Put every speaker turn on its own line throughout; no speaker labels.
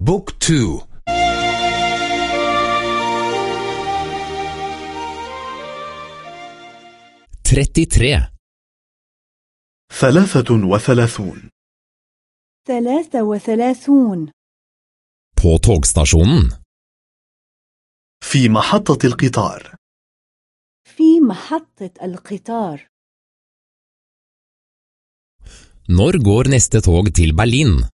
Book
to. Trettitre
ثلاثة وثلاثون.
ثلاثة وثلاثون.
På togstasjonen.
في محطة القطار.
في محطة القطار.
Når går neste tog til Berlin?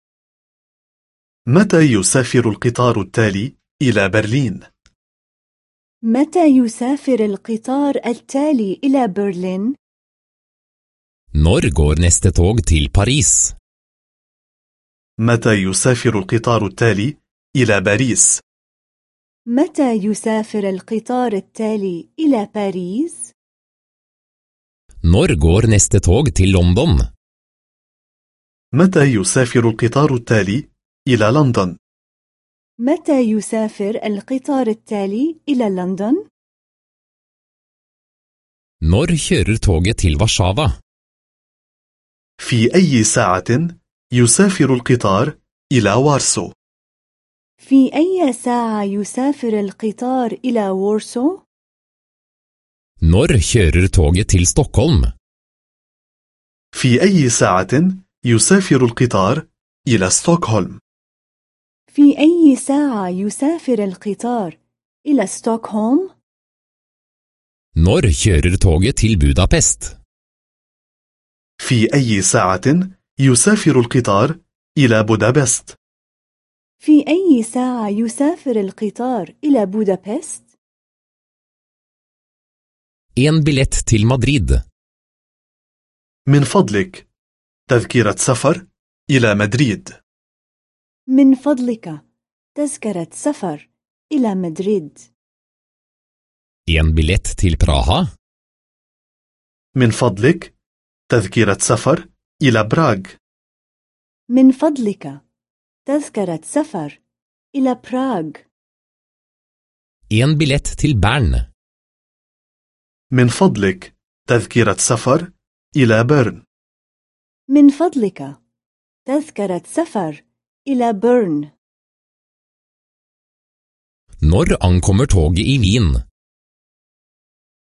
متى يسافر القطار التالي إلى برلين؟
متى يسافر القطار التالي إلى برلين؟
Når går neste tog til Paris?
متى يسافر القطار التالي إلى باريس؟
متى يسافر القطار التالي إلى باريس؟
Når går neste tog til London?
متى يسافر القطار التالي إلى لندن؟
متى يسافر القطار التالي إلى لندن؟
Når kjører toget til Warszawa?
في أي ساعة يسافر القطار إلى وارسو؟
في أي ساعة يسافر القطار إلى وورسو؟
Når kjører toget til Stockholm?
في أي ساعة يسافر القطار إلى ستوكهولم؟
في أي ساعة يسافر القطار إلى ستوكهولم؟
Når kjører toget til Budapest?
في أي ساعة يسافر القطار إلى بودابست؟
في أي ساعة يسافر القطار إلى بودابست؟
En billett til Madrid.
من فضلك تذكرة سفر إلى مدريد
من فضلك. تذكرة سفر إلى مدريد.
En billett til Praha.
من فضلك. تذكرة سفر إلى براغ.
من فضلك. تذكرة سفر إلى براغ.
En billett til Bern.
من فضلك. تذكرة سفر إلى بيرن.
من فضلك. تذكرة سفر إلى بيرن
Når ankommer toget i Wien?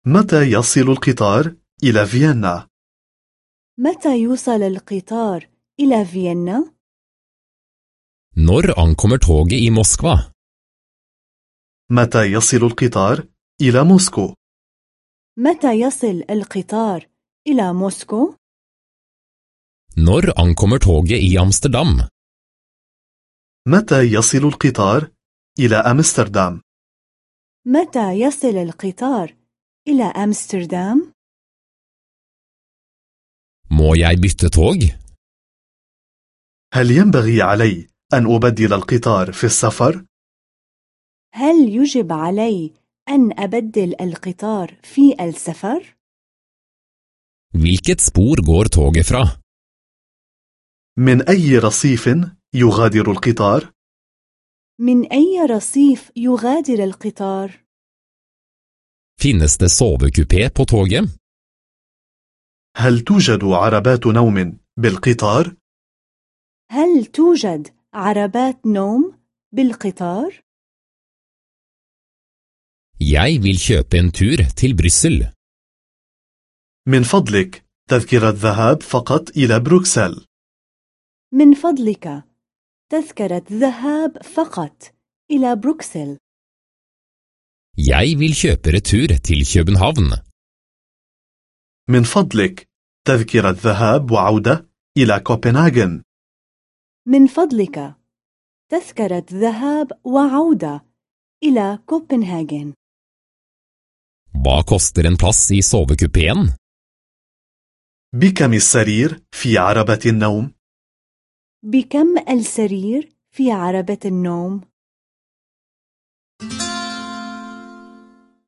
متى يصل القطار إلى فيينا؟
متى يوصل القطار إلى فيينا؟
Når ankommer toget i Moskva?
متى يصل القطار إلى موسكو؟
متى يصل القطار إلى موسكو؟
Når ankommer toget i Amsterdam?
متى يصل القطار إلى أمستردام؟
متى يصل القطار إلى أمستردام؟
Må jeg bytte tog?
هل ينبغي علي أن أبدل القطار في السفر؟
هل يجب علي أن أبدل القطار في السفر؟
Hvilket spor går toget fra?
من أي رصيف يغادر القطار؟
من أي رصيف يغادر القطار؟
Finnes det sovekupé på toget?
هل توجد عربات نوم بالقطار؟
هل توجد عربات نوم بالقطار؟
Jeg vil kjøpe en tur til Brussel.
من فضلك تذكرة ذهاب فقط إلى بروكسل
من فضلك تذكرة ذهاب فقط إلى بروكسل
Jeg vil kjøpe retur til København.
من فضلك تذكرة ذهاب وعودة إلى كوبنهاجن
من فضلك تذكرة ذهاب وعودة إلى كوبنهاجن
Hva koster en plass i sovekupeen?
بكم السرير في عربة النوم؟
بكم السرير في عربة النوم؟